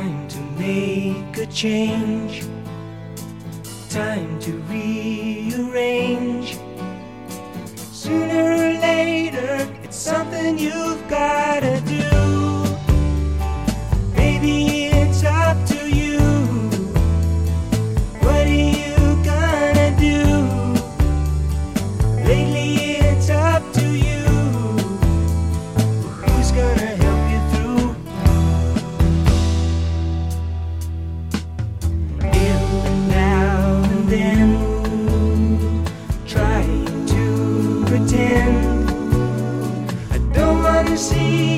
Time to make a change. Time to rearrange. Sooner or later, it's something you've gotta then, trying to pretend. I don't wanna see